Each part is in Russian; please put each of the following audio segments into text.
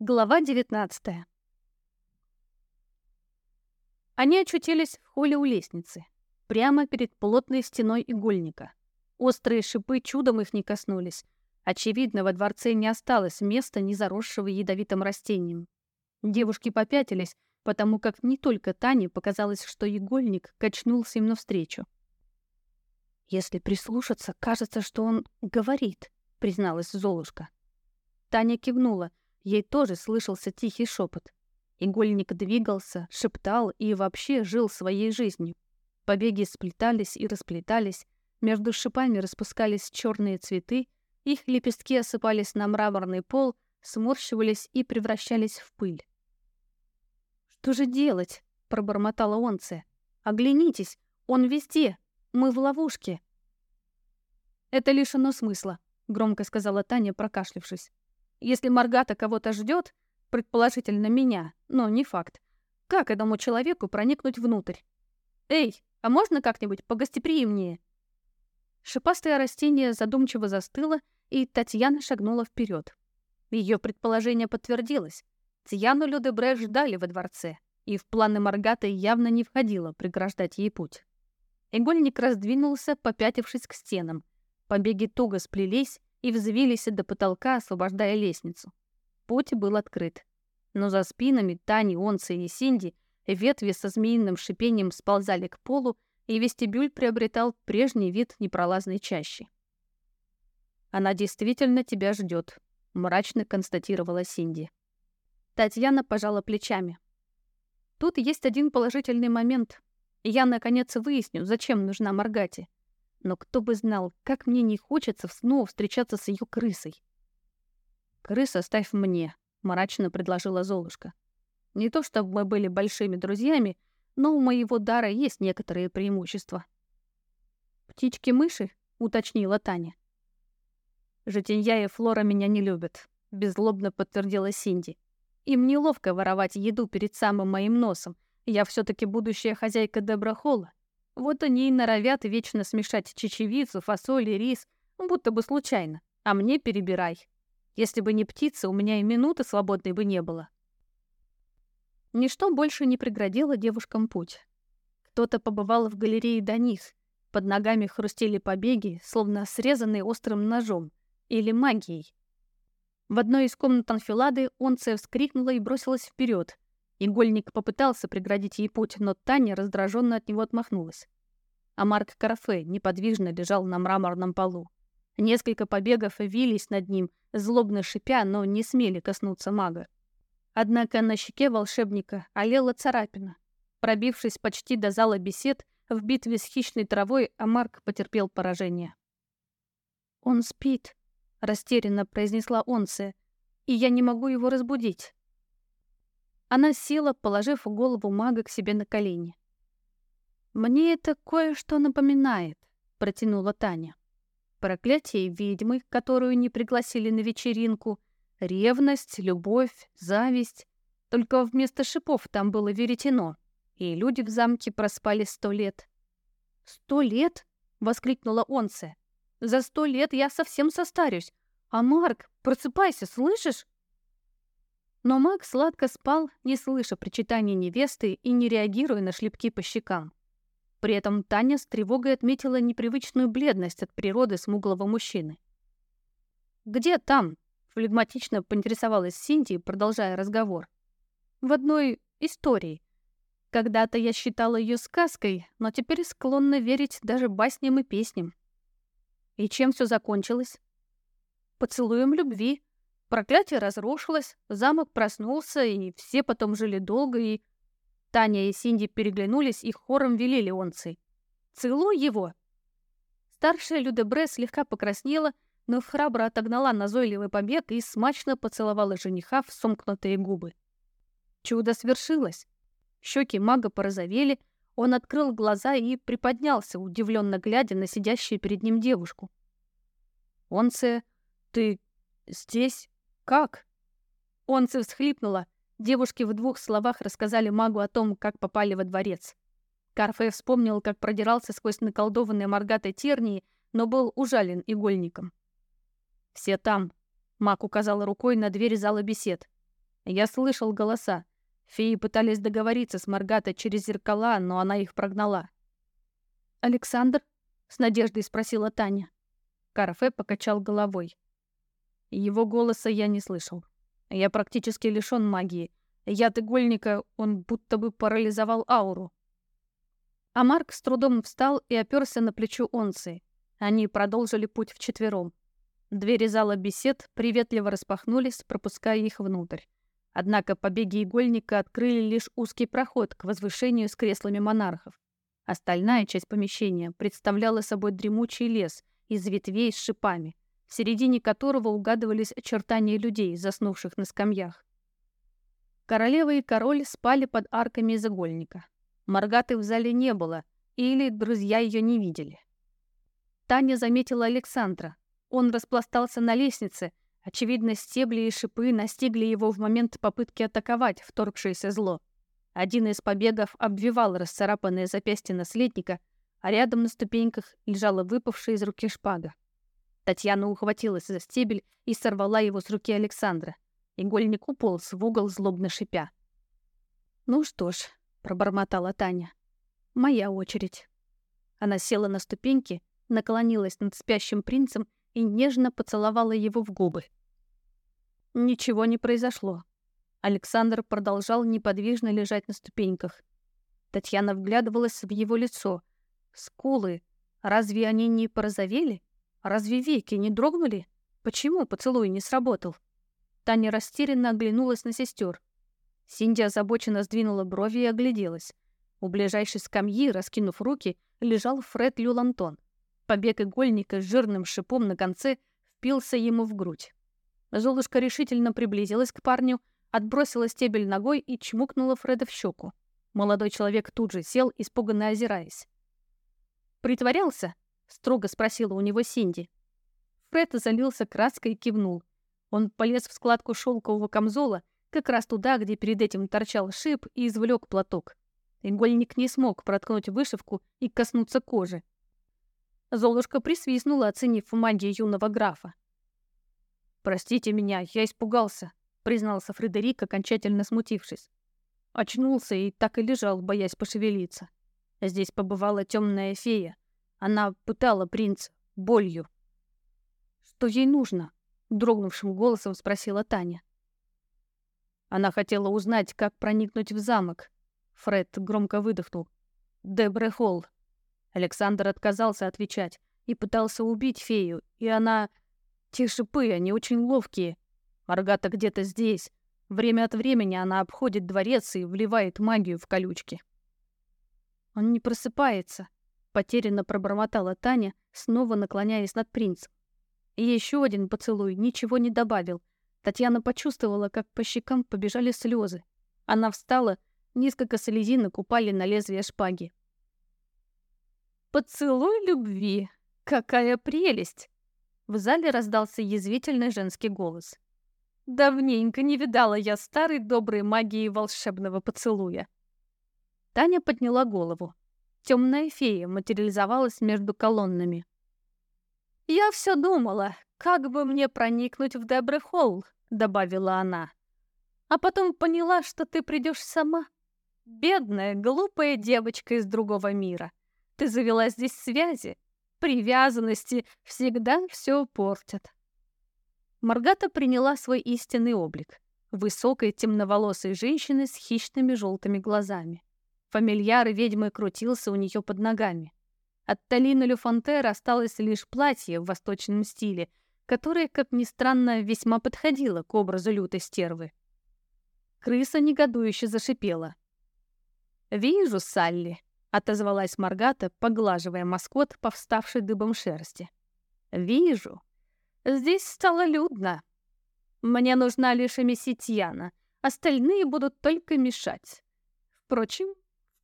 Глава 19 Они очутились в холле у лестницы, прямо перед плотной стеной игольника. Острые шипы чудом их не коснулись. Очевидно, во дворце не осталось места, не заросшего ядовитым растением. Девушки попятились, потому как не только Тане показалось, что игольник качнулся им навстречу. «Если прислушаться, кажется, что он говорит», — призналась Золушка. Таня кивнула, Ей тоже слышался тихий шепот. Игольник двигался, шептал и вообще жил своей жизнью. Побеги сплетались и расплетались, между шипами распускались черные цветы, их лепестки осыпались на мраморный пол, сморщивались и превращались в пыль. «Что же делать?» — пробормотала Онце. «Оглянитесь, он везде! Мы в ловушке!» «Это лишено смысла», — громко сказала Таня, прокашлившись. прокашлившись. Если Маргата кого-то ждет, предположительно меня, но не факт, как этому человеку проникнуть внутрь? Эй, а можно как-нибудь погостеприимнее? Шипастое растение задумчиво застыло, и Татьяна шагнула вперед. Ее предположение подтвердилось. Тьяну Людебре ждали во дворце, и в планы Маргаты явно не входило преграждать ей путь. Игольник раздвинулся, попятившись к стенам. Побеги туго сплелись, и взвились до потолка, освобождая лестницу. Путь был открыт. Но за спинами Тани, Онса и Синди ветви со змеиным шипением сползали к полу, и вестибюль приобретал прежний вид непролазной чащи. «Она действительно тебя ждет», — мрачно констатировала Синди. Татьяна пожала плечами. «Тут есть один положительный момент. Я, наконец, выясню, зачем нужна Маргати. Но кто бы знал, как мне не хочется снова встречаться с ее крысой. «Крысу оставь мне», — мрачно предложила Золушка. «Не то чтобы мы были большими друзьями, но у моего дара есть некоторые преимущества». «Птички-мыши?» — уточнила Таня. «Житинья и Флора меня не любят», — беззлобно подтвердила Синди. «Им неловко воровать еду перед самым моим носом. Я все таки будущая хозяйка Дебра Холла. Вот они и норовят вечно смешать чечевицу, фасоль и рис, ну, будто бы случайно. А мне перебирай. Если бы не птица, у меня и минуты свободной бы не было. Ничто больше не преградило девушкам путь. Кто-то побывал в галерее до них. Под ногами хрустели побеги, словно срезанные острым ножом. Или магией. В одной из комнат анфилады Онция вскрикнула и бросилась вперед, Игольник попытался преградить ей путь, но Таня раздраженно от него отмахнулась. А Марк Карафе неподвижно лежал на мраморном полу. Несколько побегов вились над ним, злобно шипя, но не смели коснуться мага. Однако на щеке волшебника олела царапина. Пробившись почти до зала бесед, в битве с хищной травой Амарк потерпел поражение. «Он спит», — растерянно произнесла Онце, — «и я не могу его разбудить». Она села, положив голову мага к себе на колени. «Мне это кое-что напоминает», — протянула Таня. «Проклятие ведьмы, которую не пригласили на вечеринку, ревность, любовь, зависть. Только вместо шипов там было веретено, и люди в замке проспали сто лет». «Сто лет?» — воскликнула Онсе. «За сто лет я совсем состарюсь. А Марк, просыпайся, слышишь?» Но Макс сладко спал, не слыша причитаний невесты и не реагируя на шлепки по щекам. При этом Таня с тревогой отметила непривычную бледность от природы смуглого мужчины. «Где там?» — флегматично поинтересовалась Синтия, продолжая разговор. «В одной истории. Когда-то я считала ее сказкой, но теперь склонна верить даже басням и песням». «И чем все закончилось?» «Поцелуем любви», Проклятие разрушилось, замок проснулся, и все потом жили долго, и... Таня и Синди переглянулись и хором велели онцей. «Целуй его!» Старшая Людебре слегка покраснела, но храбро отогнала назойливый побег и смачно поцеловала жениха в сомкнутые губы. Чудо свершилось. Щеки мага порозовели, он открыл глаза и приподнялся, удивленно глядя на сидящую перед ним девушку. «Онце, ты здесь?» «Как?» Онце всхлипнула. Девушки в двух словах рассказали магу о том, как попали во дворец. Карфе вспомнил, как продирался сквозь наколдованные моргатой тернии, но был ужален игольником. «Все там», — маг указал рукой на дверь зала бесед. «Я слышал голоса. Феи пытались договориться с Маргатой через зеркала, но она их прогнала». «Александр?» — с надеждой спросила Таня. Карфе покачал головой. Его голоса я не слышал. Я практически лишён магии. Яд игольника, он будто бы парализовал ауру. А Марк с трудом встал и оперся на плечо Онцы. Они продолжили путь вчетвером. Двери зала бесед приветливо распахнулись, пропуская их внутрь. Однако побеги игольника открыли лишь узкий проход к возвышению с креслами монархов. Остальная часть помещения представляла собой дремучий лес из ветвей с шипами в середине которого угадывались очертания людей, заснувших на скамьях. Королева и король спали под арками изогольника. Маргаты в зале не было, или друзья ее не видели. Таня заметила Александра. Он распластался на лестнице, очевидно, стебли и шипы настигли его в момент попытки атаковать вторгшееся зло. Один из побегов обвивал расцарапанное запястье наследника, а рядом на ступеньках лежала выпавшая из руки шпага. Татьяна ухватилась за стебель и сорвала его с руки Александра. Игольник уполз в угол, злобно шипя. «Ну что ж», — пробормотала Таня, — «моя очередь». Она села на ступеньки, наклонилась над спящим принцем и нежно поцеловала его в губы. Ничего не произошло. Александр продолжал неподвижно лежать на ступеньках. Татьяна вглядывалась в его лицо. Скулы, разве они не порозовели? — а разве веки не дрогнули? Почему поцелуй не сработал? Таня растерянно оглянулась на сестер. Синди озабоченно сдвинула брови и огляделась. У ближайшей скамьи, раскинув руки, лежал Фред Люлантон. Побег игольника с жирным шипом на конце впился ему в грудь. Золушка решительно приблизилась к парню, отбросила стебель ногой и чмокнула Фреда в щеку. Молодой человек тут же сел, испуганно озираясь. «Притворялся?» строго спросила у него Синди. Фред залился краской и кивнул. Он полез в складку шелкового камзола, как раз туда, где перед этим торчал шип, и извлек платок. Игольник не смог проткнуть вышивку и коснуться кожи. Золушка присвистнула, оценив магию юного графа. «Простите меня, я испугался», — признался Фредерик, окончательно смутившись. Очнулся и так и лежал, боясь пошевелиться. Здесь побывала темная фея. Она пытала принца болью. «Что ей нужно?» — дрогнувшим голосом спросила Таня. Она хотела узнать, как проникнуть в замок. Фред громко выдохнул. «Дебре Холл». Александр отказался отвечать и пытался убить фею, и она... Те шипы, они очень ловкие. Маргата где-то здесь. Время от времени она обходит дворец и вливает магию в колючки. Он не просыпается потерянно пробормотала Таня, снова наклоняясь над принцем. И еще один поцелуй ничего не добавил. Татьяна почувствовала, как по щекам побежали слезы. Она встала, несколько слезинок упали на лезвие шпаги. «Поцелуй любви! Какая прелесть!» В зале раздался язвительный женский голос. «Давненько не видала я старой доброй магии волшебного поцелуя». Таня подняла голову темная фея материализовалась между колоннами. «Я все думала, как бы мне проникнуть в Дебрехолл», — добавила она. «А потом поняла, что ты придешь сама. Бедная, глупая девочка из другого мира. Ты завела здесь связи. Привязанности всегда все портят». Маргата приняла свой истинный облик — высокой темноволосой женщины с хищными желтыми глазами. Фамильяр ведьмы крутился у нее под ногами. От Талины Люфонтер осталось лишь платье в восточном стиле, которое, как ни странно, весьма подходило к образу лютой стервы. Крыса негодующе зашипела. «Вижу, Салли», — отозвалась Маргата, поглаживая маскот по вставшей дыбом шерсти. «Вижу. Здесь стало людно. Мне нужна лишь Эмиситьяна. Остальные будут только мешать. Впрочем,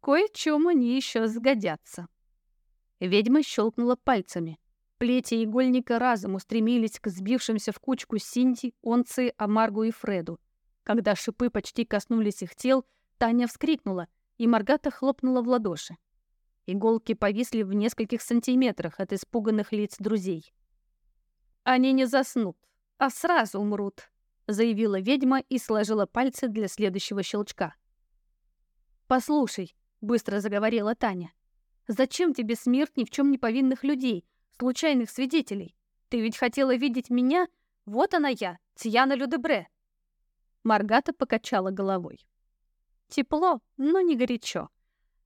Кое чем они еще сгодятся. Ведьма щелкнула пальцами. Плети игольника разом устремились к сбившимся в кучку Синти, Онцы, Амаргу и Фреду. Когда шипы почти коснулись их тел, Таня вскрикнула, и Маргата хлопнула в ладоши. Иголки повисли в нескольких сантиметрах от испуганных лиц друзей. «Они не заснут, а сразу умрут», — заявила ведьма и сложила пальцы для следующего щелчка. «Послушай», быстро заговорила Таня. «Зачем тебе смерть ни в чем не повинных людей, случайных свидетелей? Ты ведь хотела видеть меня? Вот она я, Тьяна Людебре!» Маргата покачала головой. «Тепло, но не горячо.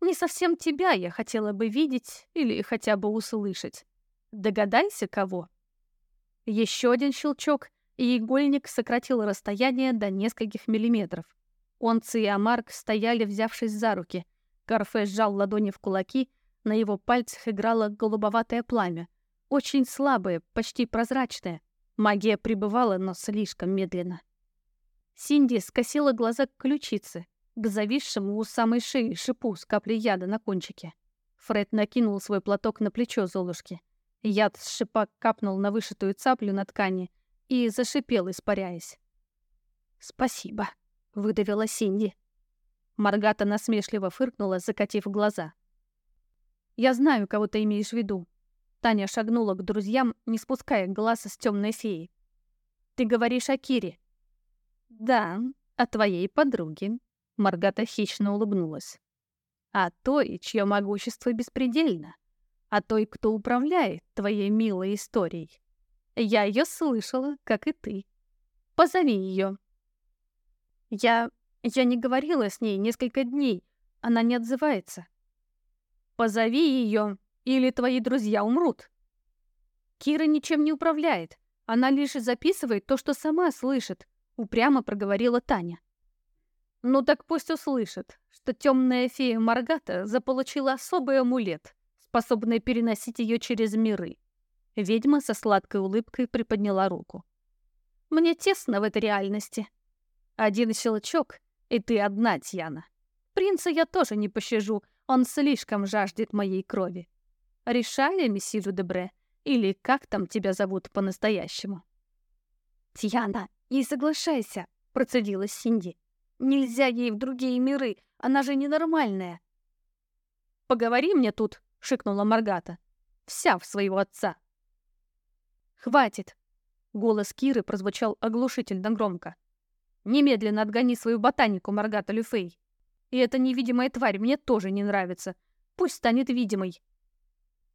Не совсем тебя я хотела бы видеть или хотя бы услышать. Догадайся, кого?» Еще один щелчок, и игольник сократил расстояние до нескольких миллиметров. Онцы и Амарк стояли, взявшись за руки — Карфе сжал ладони в кулаки, на его пальцах играло голубоватое пламя. Очень слабое, почти прозрачное. Магия пребывала, но слишком медленно. Синди скосила глаза к ключице, к зависшему у самой шеи шипу с каплей яда на кончике. Фред накинул свой платок на плечо Золушки. Яд с шипа капнул на вышитую цаплю на ткани и зашипел, испаряясь. «Спасибо», — выдавила Синди. Маргата насмешливо фыркнула, закатив глаза. «Я знаю, кого ты имеешь в виду». Таня шагнула к друзьям, не спуская глаз с темной феи. «Ты говоришь о Кире?» «Да, о твоей подруге», — Маргата хищно улыбнулась. «О той, чье могущество беспредельно. О той, кто управляет твоей милой историей. Я ее слышала, как и ты. Позови ее». «Я я не говорила с ней несколько дней. Она не отзывается. Позови ее, или твои друзья умрут. Кира ничем не управляет. Она лишь записывает то, что сама слышит, упрямо проговорила Таня. Ну так пусть услышит, что темная фея Маргата заполучила особый амулет, способный переносить ее через миры. Ведьма со сладкой улыбкой приподняла руку. Мне тесно в этой реальности. Один щелчок, и ты одна, Тьяна. Принца я тоже не пощажу, он слишком жаждет моей крови. Решали, месье Дебре, или как там тебя зовут по-настоящему?» «Тьяна, не соглашайся», — процедила Синди. «Нельзя ей в другие миры, она же ненормальная». «Поговори мне тут», — шикнула Маргата. «Вся в своего отца». «Хватит!» — голос Киры прозвучал оглушительно громко. Немедленно отгони свою ботанику, Маргата Люфей. И эта невидимая тварь мне тоже не нравится. Пусть станет видимой.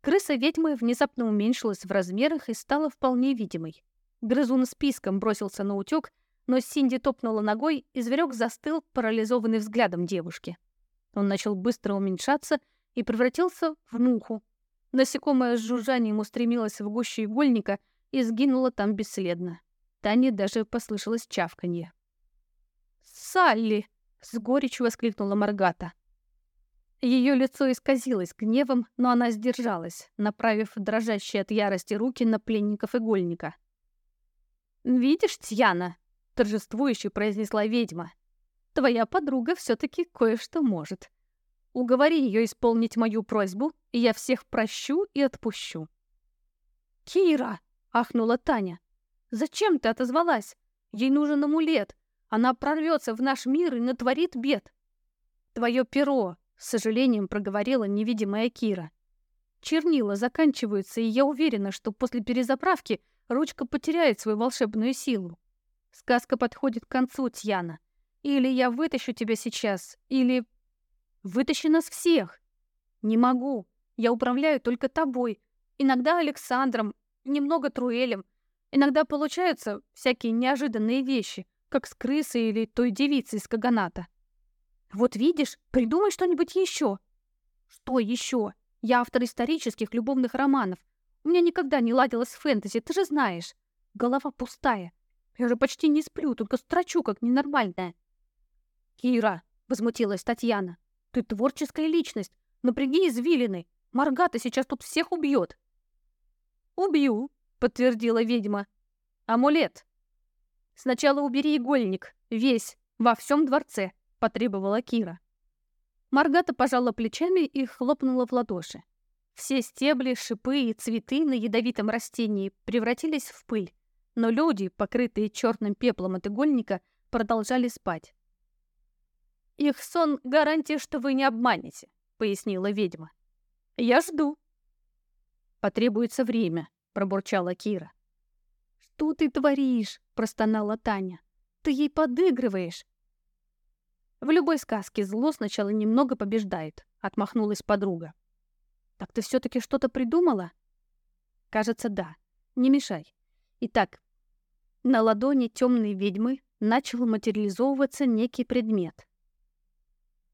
Крыса ведьмы внезапно уменьшилась в размерах и стала вполне видимой. Грызун списком бросился на утёк, но Синди топнула ногой, и зверек застыл, парализованный взглядом девушки. Он начал быстро уменьшаться и превратился в муху. Насекомое с жужжанием устремилось в гуще игольника и сгинуло там бесследно. Тане даже послышалось чавканье. «Салли!» — с горечью воскликнула Маргата. Ее лицо исказилось гневом, но она сдержалась, направив дрожащие от ярости руки на пленников игольника. «Видишь, Тьяна!» — торжествующе произнесла ведьма. «Твоя подруга все таки кое-что может. Уговори ее исполнить мою просьбу, и я всех прощу и отпущу». «Кира!» — ахнула Таня. «Зачем ты отозвалась? Ей нужен амулет. Она прорвется в наш мир и натворит бед. Твое перо, с сожалением проговорила невидимая Кира. Чернила заканчиваются, и я уверена, что после перезаправки ручка потеряет свою волшебную силу. Сказка подходит к концу, Тьяна. Или я вытащу тебя сейчас, или... Вытащи нас всех! Не могу. Я управляю только тобой. Иногда Александром, немного Труэлем. Иногда получаются всякие неожиданные вещи как с крысой или той девицей из Каганата. Вот видишь, придумай что-нибудь еще. Что еще? Я автор исторических любовных романов. У меня никогда не ладилось с фэнтези, ты же знаешь. Голова пустая. Я же почти не сплю, только строчу, как ненормальная. Кира, возмутилась Татьяна, ты творческая личность. Напряги извилины. Маргата сейчас тут всех убьет. Убью, подтвердила ведьма. Амулет. Сначала убери игольник, весь, во всем дворце, потребовала Кира. Маргата пожала плечами и хлопнула в ладоши. Все стебли, шипы и цветы на ядовитом растении превратились в пыль, но люди, покрытые черным пеплом от игольника, продолжали спать. «Их сон — гарантия, что вы не обманете», — пояснила ведьма. «Я жду». «Потребуется время», — пробурчала Кира. «Что ты творишь?» — простонала Таня. «Ты ей подыгрываешь!» «В любой сказке зло сначала немного побеждает», — отмахнулась подруга. «Так ты все-таки что-то придумала?» «Кажется, да. Не мешай. Итак, на ладони темной ведьмы начал материализовываться некий предмет.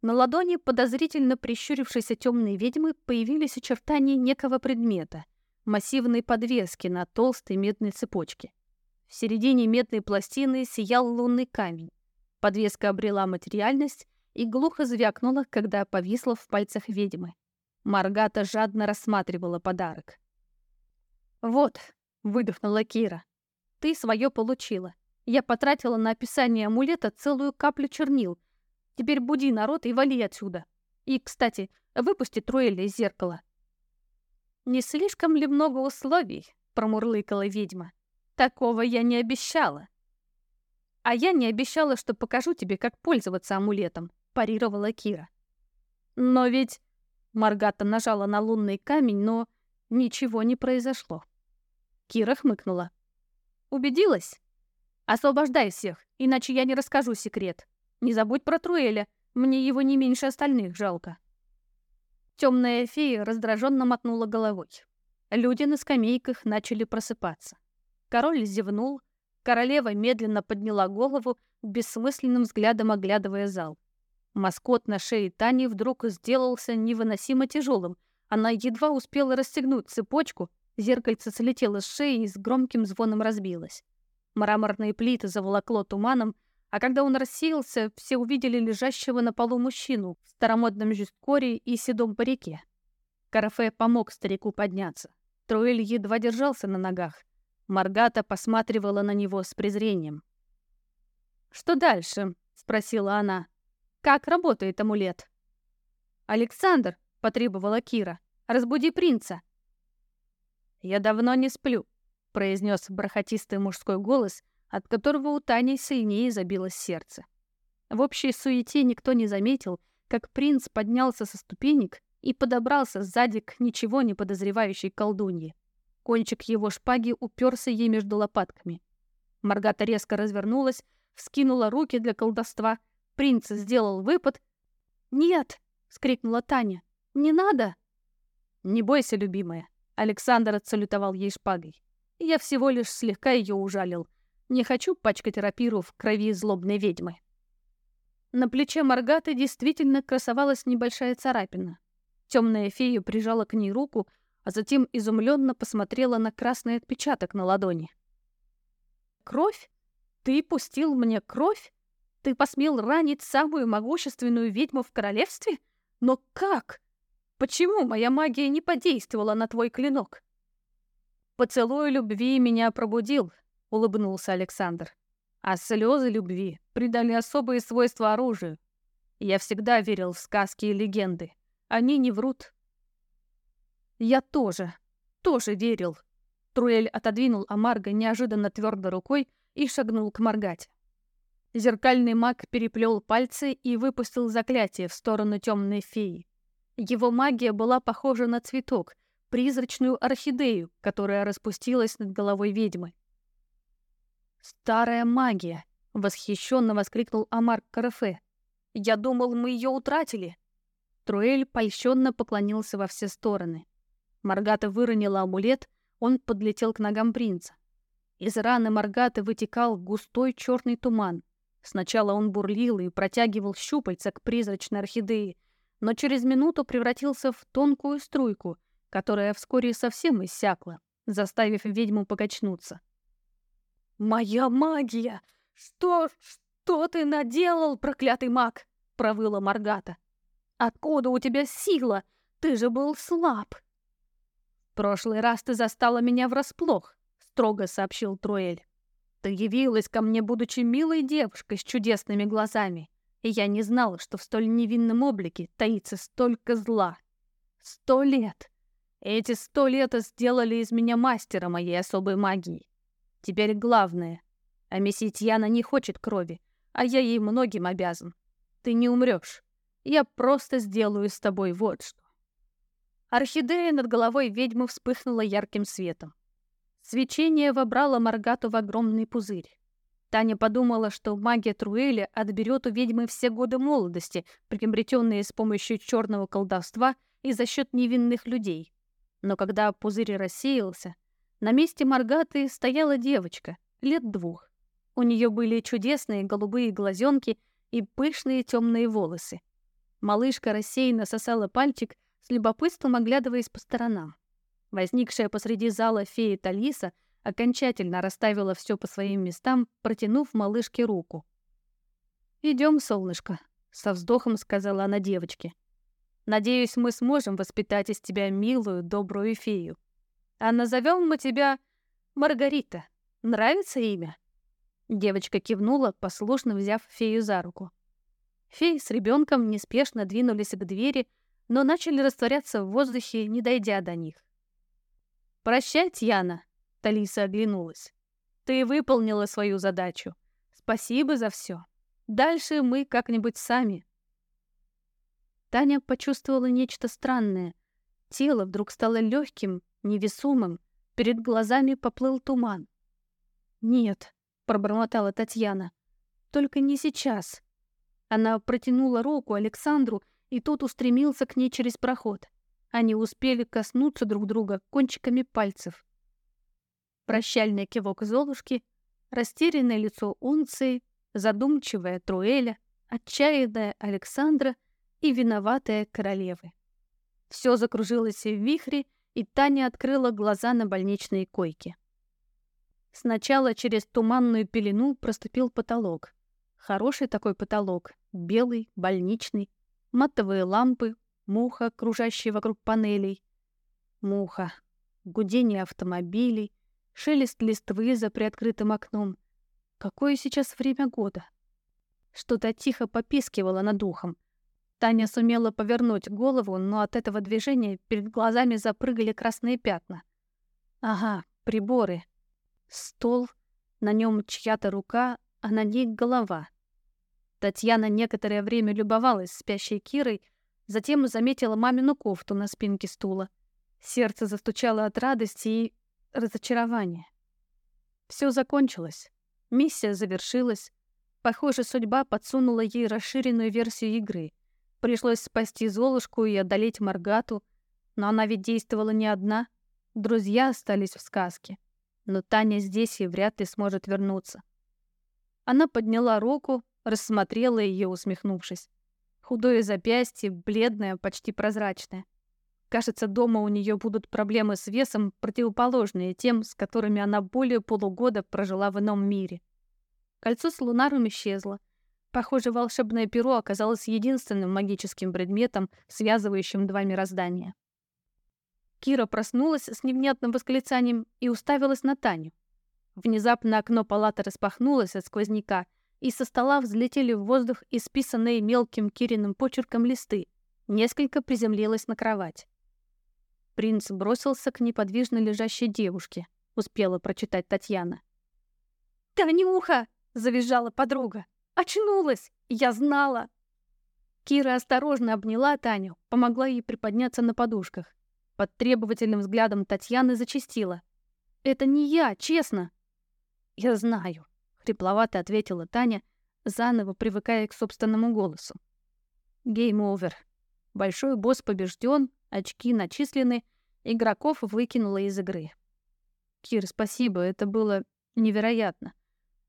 На ладони подозрительно прищурившейся темной ведьмы появились очертания некого предмета — массивной подвески на толстой медной цепочке. В середине медной пластины сиял лунный камень. Подвеска обрела материальность и глухо звякнула, когда повисла в пальцах ведьмы. Маргата жадно рассматривала подарок. «Вот», — выдохнула Кира, — «ты свое получила. Я потратила на описание амулета целую каплю чернил. Теперь буди народ и вали отсюда. И, кстати, выпусти Троэля из зеркала. Не слишком ли много условий?» — промурлыкала ведьма. «Такого я не обещала». «А я не обещала, что покажу тебе, как пользоваться амулетом», — парировала Кира. «Но ведь...» — Маргата нажала на лунный камень, но ничего не произошло. Кира хмыкнула. «Убедилась? Освобождай всех, иначе я не расскажу секрет. Не забудь про Труэля, мне его не меньше остальных жалко». Темная фея раздраженно мотнула головой. Люди на скамейках начали просыпаться. Король зевнул, королева медленно подняла голову, бессмысленным взглядом оглядывая зал. Маскот на шее Тани вдруг сделался невыносимо тяжелым. Она едва успела расстегнуть цепочку, зеркальце слетело с шеи и с громким звоном разбилось. Мраморные плиты заволокло туманом, а когда он рассеялся, все увидели лежащего на полу мужчину в старомодном жесткоре и седом парике. Карафе помог старику подняться. Труэль едва держался на ногах. Маргата посматривала на него с презрением. «Что дальше?» — спросила она. «Как работает амулет?» «Александр!» — потребовала Кира. «Разбуди принца!» «Я давно не сплю», — произнес бархатистый мужской голос, от которого у Тани сильнее забилось сердце. В общей суете никто не заметил, как принц поднялся со ступенек и подобрался сзади к ничего не подозревающей колдунье. Кончик его шпаги уперся ей между лопатками. Маргата резко развернулась, вскинула руки для колдовства. Принц сделал выпад. «Нет!» — скрикнула Таня. «Не надо!» «Не бойся, любимая!» — Александр отсалютовал ей шпагой. «Я всего лишь слегка ее ужалил. Не хочу пачкать рапиру в крови злобной ведьмы. На плече Маргаты действительно красовалась небольшая царапина. Темная фея прижала к ней руку, а затем изумленно посмотрела на красный отпечаток на ладони. «Кровь? Ты пустил мне кровь? Ты посмел ранить самую могущественную ведьму в королевстве? Но как? Почему моя магия не подействовала на твой клинок?» Поцелуй любви меня пробудил, улыбнулся Александр. А слезы любви придали особые свойства оружию. Я всегда верил в сказки и легенды. Они не врут. Я тоже, тоже верил. Труэль отодвинул Амарго неожиданно твердой рукой и шагнул к Маргате. Зеркальный маг переплел пальцы и выпустил заклятие в сторону темной феи. Его магия была похожа на цветок, призрачную орхидею, которая распустилась над головой ведьмы. «Старая магия!» — восхищенно воскликнул Амар Карафе. «Я думал, мы ее утратили!» Труэль польщенно поклонился во все стороны. Маргата выронила амулет, он подлетел к ногам принца. Из раны Маргаты вытекал густой черный туман. Сначала он бурлил и протягивал щупальца к призрачной орхидеи, но через минуту превратился в тонкую струйку, которая вскоре совсем иссякла, заставив ведьму покачнуться. «Моя магия! Что, что ты наделал, проклятый маг?» — провыла Маргата. «Откуда у тебя сила? Ты же был слаб!» «В прошлый раз ты застала меня врасплох», — строго сообщил Труэль. «Ты явилась ко мне, будучи милой девушкой с чудесными глазами, и я не знала, что в столь невинном облике таится столько зла. Сто лет! Эти сто лет сделали из меня мастера моей особой магии. Теперь главное. А Месситьяна не хочет крови, а я ей многим обязан. Ты не умрёшь. Я просто сделаю с тобой вот что. Орхидея над головой ведьмы вспыхнула ярким светом. Свечение вобрало Маргату в огромный пузырь. Таня подумала, что магия Труэля отберет у ведьмы все годы молодости, приобретенные с помощью чёрного колдовства и за счёт невинных людей. Но когда пузырь рассеялся, на месте Маргаты стояла девочка, лет двух. У нее были чудесные голубые глазенки и пышные темные волосы. Малышка рассеянно сосала пальчик, с любопытством оглядываясь по сторонам. Возникшая посреди зала фея Талиса — окончательно расставила все по своим местам, протянув малышке руку. Идем, солнышко», — со вздохом сказала она девочке. «Надеюсь, мы сможем воспитать из тебя милую, добрую фею. А назовем мы тебя Маргарита. Нравится имя?» Девочка кивнула, послушно взяв фею за руку. Феи с ребенком неспешно двинулись к двери, но начали растворяться в воздухе, не дойдя до них. «Прощай, Тьяна!» — Талиса оглянулась. «Ты выполнила свою задачу. Спасибо за все. Дальше мы как-нибудь сами». Таня почувствовала нечто странное. Тело вдруг стало легким, невесомым, перед глазами поплыл туман. «Нет», — пробормотала Татьяна, — «только не сейчас». Она протянула руку Александру, и тот устремился к ней через проход. Они успели коснуться друг друга кончиками пальцев. Прощальный кивок Золушки, растерянное лицо Унции, задумчивая Труэля, отчаянная Александра и виноватая королевы. Все закружилось в вихре, и Таня открыла глаза на больничной койке. Сначала через туманную пелену проступил потолок. Хороший такой потолок, белый, больничный, матовые лампы, муха, кружащая вокруг панелей. Муха, гудение автомобилей, шелест листвы за приоткрытым окном. Какое сейчас время года? Что-то тихо попискивало над ухом — Таня сумела повернуть голову, но от этого движения перед глазами запрыгали красные пятна. Ага, приборы. Стол, на нем чья-то рука, а на ней голова. Татьяна некоторое время любовалась спящей Кирой, затем заметила мамину кофту на спинке стула. Сердце застучало от радости и разочарования. Все закончилось. Миссия завершилась. Похоже, судьба подсунула ей расширенную версию игры — Пришлось спасти Золушку и одолеть Маргату, но она ведь действовала не одна. Друзья остались в сказке. Но Таня здесь и вряд ли сможет вернуться. Она подняла руку, рассмотрела ее, усмехнувшись. Худое запястье, бледное, почти прозрачное. Кажется, дома у нее будут проблемы с весом, противоположные тем, с которыми она более полугода прожила в ином мире. Кольцо с лунаром исчезло. Похоже, волшебное перо оказалось единственным магическим предметом, связывающим два мироздания. Кира проснулась с невнятным восклицанием и уставилась на Таню. Внезапно окно палаты распахнулось от сквозняка, и со стола взлетели в воздух исписанные мелким Кириным почерком листы. Несколько приземлилось на кровать. Принц бросился к неподвижно лежащей девушке, успела прочитать Татьяна. «Танюха!» — завизжала подруга. Очнулась! Я знала!» Кира осторожно обняла Таню, помогла ей приподняться на подушках. Под требовательным взглядом Татьяны зачастила. «Это не я, честно!» «Я знаю», — хрипловато ответила Таня, заново привыкая к собственному голосу. «Game over. Большой босс побежден, очки начислены, игроков выкинуло из игры». «Кир, спасибо, это было невероятно.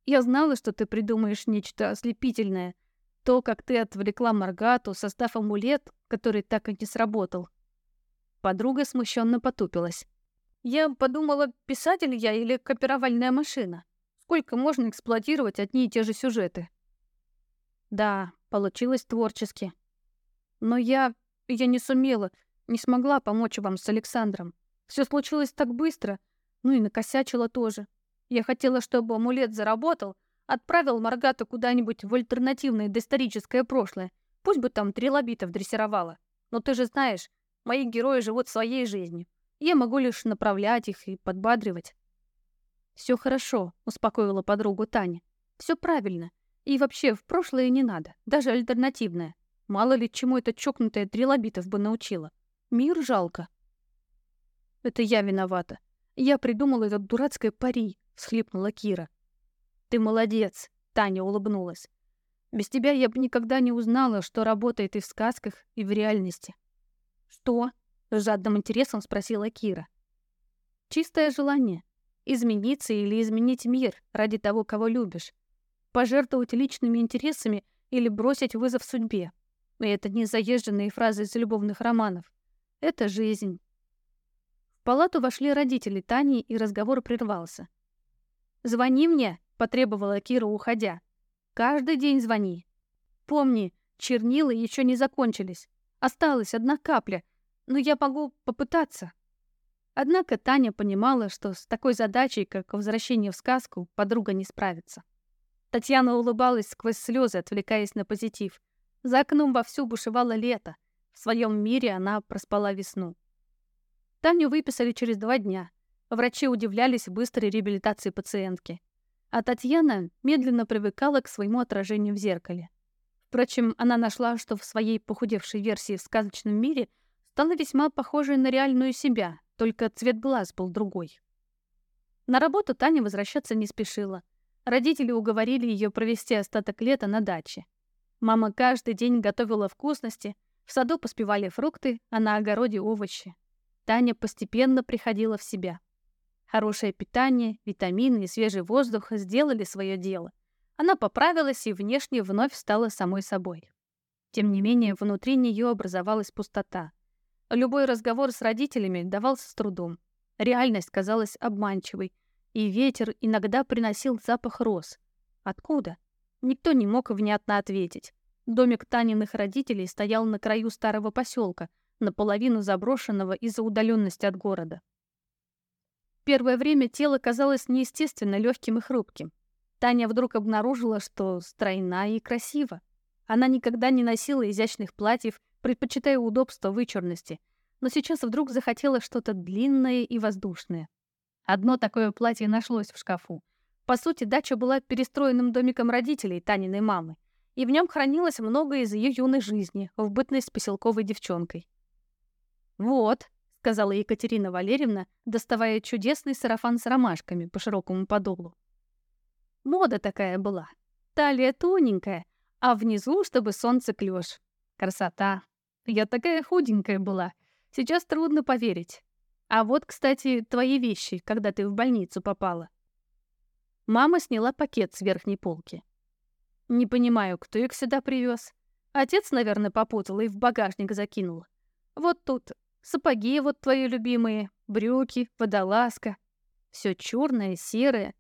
Я знала, что ты придумаешь нечто ослепительное. То, как ты отвлекла Маргату, создав амулет, который так и не сработал. Подруга смущенно потупилась. Я подумала, писатель я или копировальная машина. Сколько можно эксплуатировать одни и те же сюжеты? Да, получилось творчески. Но я... я не сумела, не смогла помочь вам с Александром. Все случилось так быстро, ну и накосячила тоже. Я хотела, чтобы амулет заработал, отправил Маргата куда-нибудь в альтернативное доисторическое прошлое. Пусть бы там трилобитов дрессировала. Но ты же знаешь, мои герои живут своей жизнью. Я могу лишь направлять их и подбадривать. «Все хорошо», — успокоила подругу Таня. «Все правильно. И вообще, в прошлое не надо, даже альтернативное. Мало ли, чему это чокнутая трилобитов бы научила. Мир жалко». «Это я виновата», я придумал этот дурацкий пари, всхлипнула Кира. Ты молодец, Таня улыбнулась. Без тебя я бы никогда не узнала, что работает и в сказках, и в реальности. Что? жадным интересом спросила Кира. Чистое желание. Измениться или изменить мир ради того, кого любишь. Пожертвовать личными интересами или бросить вызов судьбе. И это не заезженные фразы из любовных романов. Это жизнь. В палату вошли родители Тани, и разговор прервался. «Звони мне», — потребовала Кира, уходя. «Каждый день звони. Помни, чернила еще не закончились. Осталась одна капля, но я могу попытаться». Однако Таня понимала, что с такой задачей, как возвращение в сказку, подруга не справится. Татьяна улыбалась сквозь слезы, отвлекаясь на позитив. За окном вовсю бушевало лето. В своем мире она проспала весну. Таню выписали через два дня. Врачи удивлялись быстрой реабилитации пациентки. А Татьяна медленно привыкала к своему отражению в зеркале. Впрочем, она нашла, что в своей похудевшей версии в сказочном мире стала весьма похожей на реальную себя, только цвет глаз был другой. На работу Таня возвращаться не спешила. Родители уговорили ее провести остаток лета на даче. Мама каждый день готовила вкусности, в саду поспевали фрукты, а на огороде овощи. Таня постепенно приходила в себя. Хорошее питание, витамины и свежий воздух сделали свое дело. Она поправилась и внешне вновь стала самой собой. Тем не менее, внутри нее образовалась пустота. Любой разговор с родителями давался с трудом. Реальность казалась обманчивой, и ветер иногда приносил запах роз. Откуда? Никто не мог внятно ответить. Домик Таниных родителей стоял на краю старого поселка — наполовину заброшенного из-за удаленности от города. Первое время тело казалось неестественно легким и хрупким. Таня вдруг обнаружила, что стройна и красива. Она никогда не носила изящных платьев, предпочитая удобство вычурности, но сейчас вдруг захотела что-то длинное и воздушное. Одно такое платье нашлось в шкафу. По сути, дача была перестроенным домиком родителей Таниной мамы, и в нем хранилось многое из ее юной жизни в бытность поселковой девчонкой. «Вот», — сказала Екатерина Валерьевна, доставая чудесный сарафан с ромашками по широкому подолу. Мода такая была. Талия тоненькая, а внизу, чтобы солнце клёш. Красота. Я такая худенькая была. Сейчас трудно поверить. А вот, кстати, твои вещи, когда ты в больницу попала. Мама сняла пакет с верхней полки. Не понимаю, кто их сюда привёз. Отец, наверное, попутал и в багажник закинул. Вот тут Сапоги вот твои любимые, брюки, водолазка. Все черное, серое.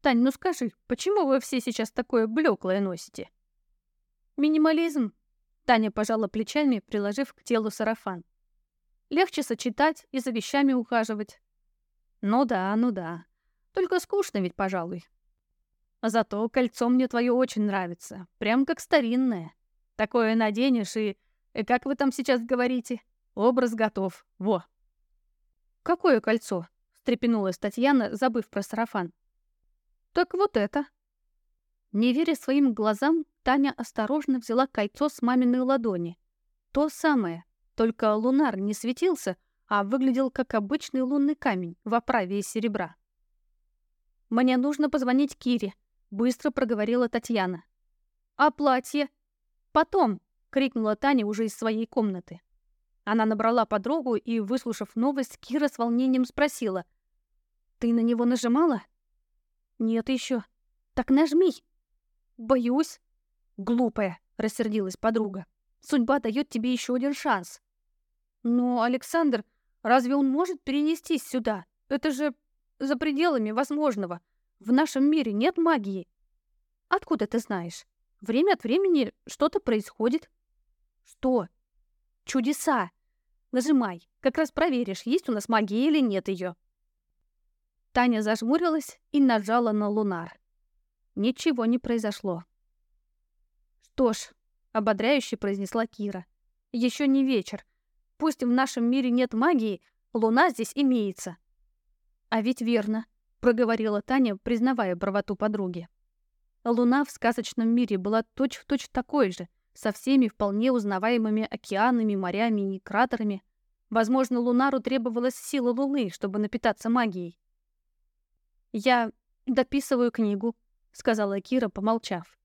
Тань, ну скажи, почему вы все сейчас такое блеклое носите? Минимализм. Таня пожала плечами, приложив к телу сарафан. Легче сочетать и за вещами ухаживать. Ну да, ну да. Только скучно ведь, пожалуй. Зато кольцо мне твое очень нравится. Прям как старинное. Такое наденешь и... и э, как вы там сейчас говорите? Образ готов. Во!» «Какое кольцо?» — встрепенулась Татьяна, забыв про сарафан. «Так вот это!» Не веря своим глазам, Таня осторожно взяла кольцо с маминой ладони. То самое, только лунар не светился, а выглядел как обычный лунный камень в оправе из серебра. «Мне нужно позвонить Кире», — быстро проговорила Татьяна. «А платье?» «Потом!» — крикнула Таня уже из своей комнаты. Она набрала подругу и, выслушав новость, Кира с волнением спросила. «Ты на него нажимала?» «Нет еще». «Так нажми». «Боюсь». «Глупая», — рассердилась подруга. «Судьба дает тебе еще один шанс». «Но, Александр, разве он может перенестись сюда? Это же за пределами возможного. В нашем мире нет магии». «Откуда ты знаешь? Время от времени что-то происходит». «Что?» Чудеса! Нажимай, как раз проверишь, есть у нас магия или нет ее. Таня зажмурилась и нажала на лунар. Ничего не произошло. «Что ж», — ободряюще произнесла Кира, — «еще не вечер. Пусть в нашем мире нет магии, луна здесь имеется». «А ведь верно», — проговорила Таня, признавая правоту подруги. Луна в сказочном мире была точь-в-точь точь такой же — со всеми вполне узнаваемыми океанами, морями и кратерами. Возможно, Лунару требовалась сила Луны, чтобы напитаться магией. «Я дописываю книгу», — сказала Кира, помолчав.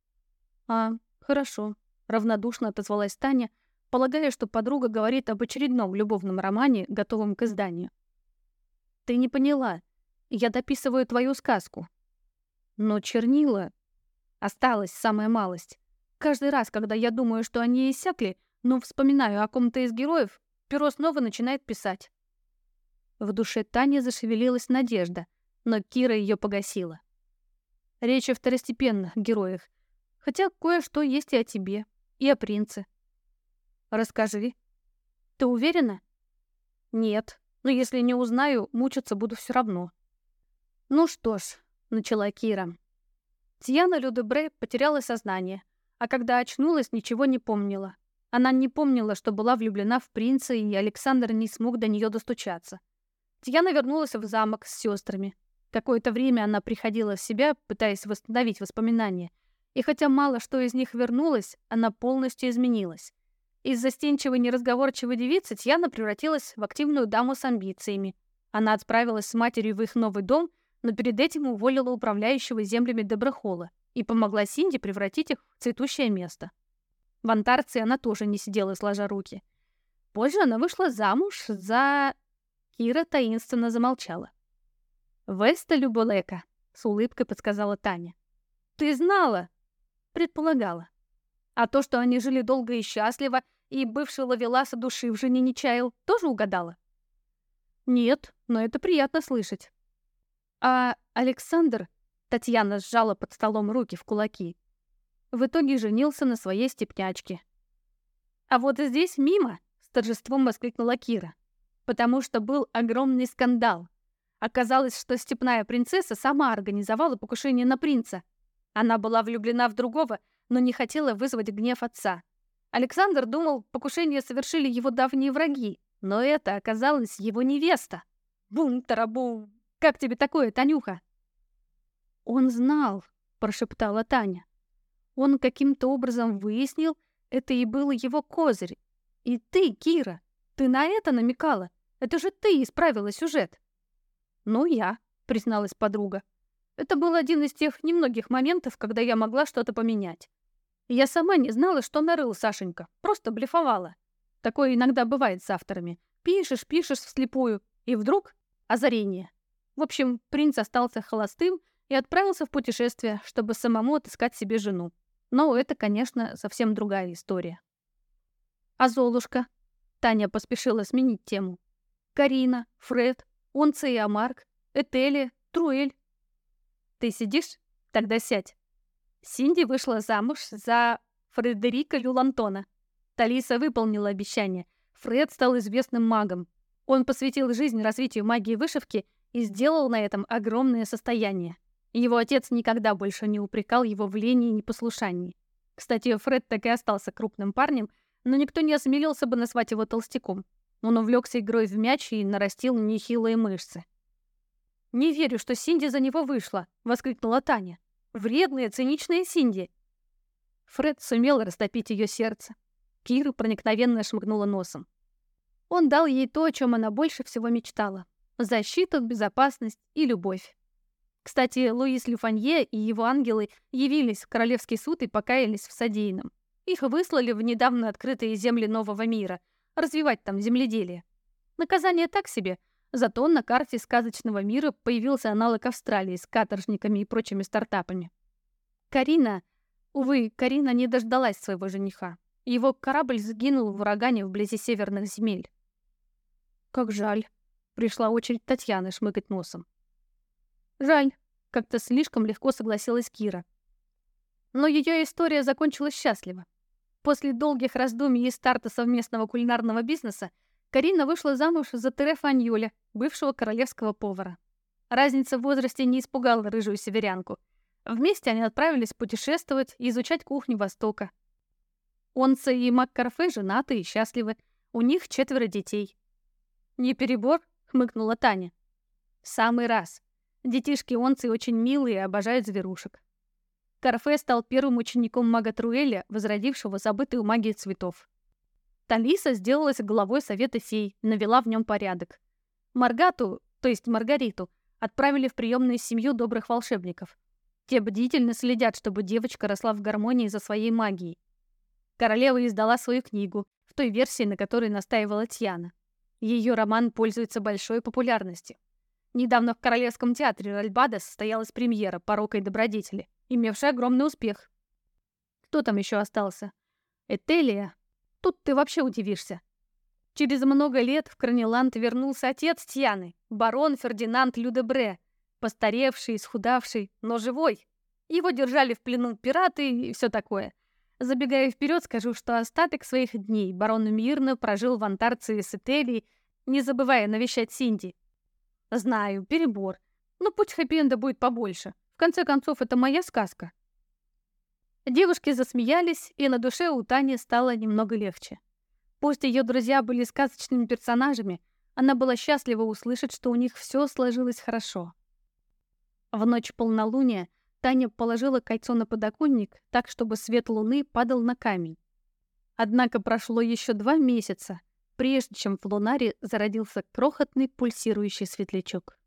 «А, хорошо», — равнодушно отозвалась Таня, полагая, что подруга говорит об очередном любовном романе, готовом к изданию. «Ты не поняла. Я дописываю твою сказку». «Но чернила...» «Осталась самая малость. Каждый раз, когда я думаю, что они иссякли, но вспоминаю о ком-то из героев, перо снова начинает писать. В душе Тани зашевелилась надежда, но Кира ее погасила. Речь о второстепенных героях, хотя кое-что есть и о тебе, и о принце. Расскажи. Ты уверена? Нет, но если не узнаю, мучиться буду все равно. Ну что ж, начала Кира. Тьяна Людебре потеряла сознание — а когда очнулась, ничего не помнила. Она не помнила, что была влюблена в принца, и Александр не смог до нее достучаться. Тьяна вернулась в замок с сестрами. Какое-то время она приходила в себя, пытаясь восстановить воспоминания. И хотя мало что из них вернулось, она полностью изменилась. Из застенчивой неразговорчивой девицы Тьяна превратилась в активную даму с амбициями. Она отправилась с матерью в их новый дом, но перед этим уволила управляющего землями Доброхола и помогла Синди превратить их в цветущее место. В антарции она тоже не сидела, сложа руки. Позже она вышла замуж за... Кира таинственно замолчала. «Веста Люболека», — с улыбкой подсказала Таня. «Ты знала?» «Предполагала. А то, что они жили долго и счастливо, и бывший ловеласа души в жене не чаял, тоже угадала?» «Нет, но это приятно слышать». «А Александр Татьяна сжала под столом руки в кулаки. В итоге женился на своей степнячке. «А вот здесь мимо!» — с торжеством воскликнула Кира. «Потому что был огромный скандал. Оказалось, что степная принцесса сама организовала покушение на принца. Она была влюблена в другого, но не хотела вызвать гнев отца. Александр думал, покушение совершили его давние враги, но это оказалось его невеста. Бум-тарабум! Как тебе такое, Танюха?» «Он знал», — прошептала Таня. «Он каким-то образом выяснил, это и был его козырь. И ты, Кира, ты на это намекала? Это же ты исправила сюжет». «Ну, я», — призналась подруга. «Это был один из тех немногих моментов, когда я могла что-то поменять. Я сама не знала, что нарыл Сашенька, просто блефовала. Такое иногда бывает с авторами. Пишешь, пишешь вслепую, и вдруг озарение. В общем, принц остался холостым, и отправился в путешествие, чтобы самому отыскать себе жену. Но это, конечно, совсем другая история. А Золушка? Таня поспешила сменить тему. Карина, Фред, Онца и Амарк, Этели, Труэль. Ты сидишь? Тогда сядь. Синди вышла замуж за Фредерика Люлантона. Талиса выполнила обещание. Фред стал известным магом. Он посвятил жизнь развитию магии вышивки и сделал на этом огромное состояние. Его отец никогда больше не упрекал его в лени и непослушании. Кстати, Фред так и остался крупным парнем, но никто не осмелился бы назвать его толстяком. Он увлекся игрой в мяч и нарастил нехилые мышцы. «Не верю, что Синди за него вышла!» — воскликнула Таня. «Вредная, циничная Синди!» Фред сумел растопить ее сердце. Кира проникновенно шмыгнула носом. Он дал ей то, о чем она больше всего мечтала — защиту, безопасность и любовь. Кстати, Луис Люфанье и его ангелы явились в Королевский суд и покаялись в содеянном. Их выслали в недавно открытые земли Нового мира, развивать там земледелие. Наказание так себе, зато на карте сказочного мира появился аналог Австралии с каторжниками и прочими стартапами. Карина... Увы, Карина не дождалась своего жениха. Его корабль сгинул в урагане вблизи северных земель. «Как жаль!» — пришла очередь Татьяны шмыгать носом. «Жаль», — как-то слишком легко согласилась Кира. Но ее история закончилась счастливо. После долгих раздумий и старта совместного кулинарного бизнеса Карина вышла замуж за Тере Фаньоля, бывшего королевского повара. Разница в возрасте не испугала рыжую северянку. Вместе они отправились путешествовать и изучать кухню Востока. Онца и Маккарфе женаты и счастливы. У них четверо детей. «Не перебор?» — хмыкнула Таня. «В самый раз», Детишки онцы очень милые и обожают зверушек. Карфе стал первым учеником мага Труэля, возродившего забытую магию цветов. Талиса сделалась главой совета фей, навела в нем порядок. Маргату, то есть Маргариту, отправили в приемную семью добрых волшебников. Те бдительно следят, чтобы девочка росла в гармонии за своей магией. Королева издала свою книгу, в той версии, на которой настаивала Тьяна. Ее роман пользуется большой популярностью. Недавно в Королевском театре Ральбада состоялась премьера «Порока и добродетели», имевшая огромный успех. Кто там еще остался? Этелия? Тут ты вообще удивишься. Через много лет в Крониланд вернулся отец Тьяны, барон Фердинанд Людебре, постаревший, исхудавший, но живой. Его держали в плену пираты и все такое. Забегая вперед, скажу, что остаток своих дней барон мирно прожил в Антарции с Этелией, не забывая навещать Синди, знаю, перебор. Но пусть хэппи-энда будет побольше. В конце концов, это моя сказка. Девушки засмеялись, и на душе у Тани стало немного легче. Пусть ее друзья были сказочными персонажами, она была счастлива услышать, что у них все сложилось хорошо. В ночь полнолуния Таня положила кольцо на подоконник так, чтобы свет луны падал на камень. Однако прошло еще два месяца, прежде чем в лунаре зародился крохотный пульсирующий светлячок.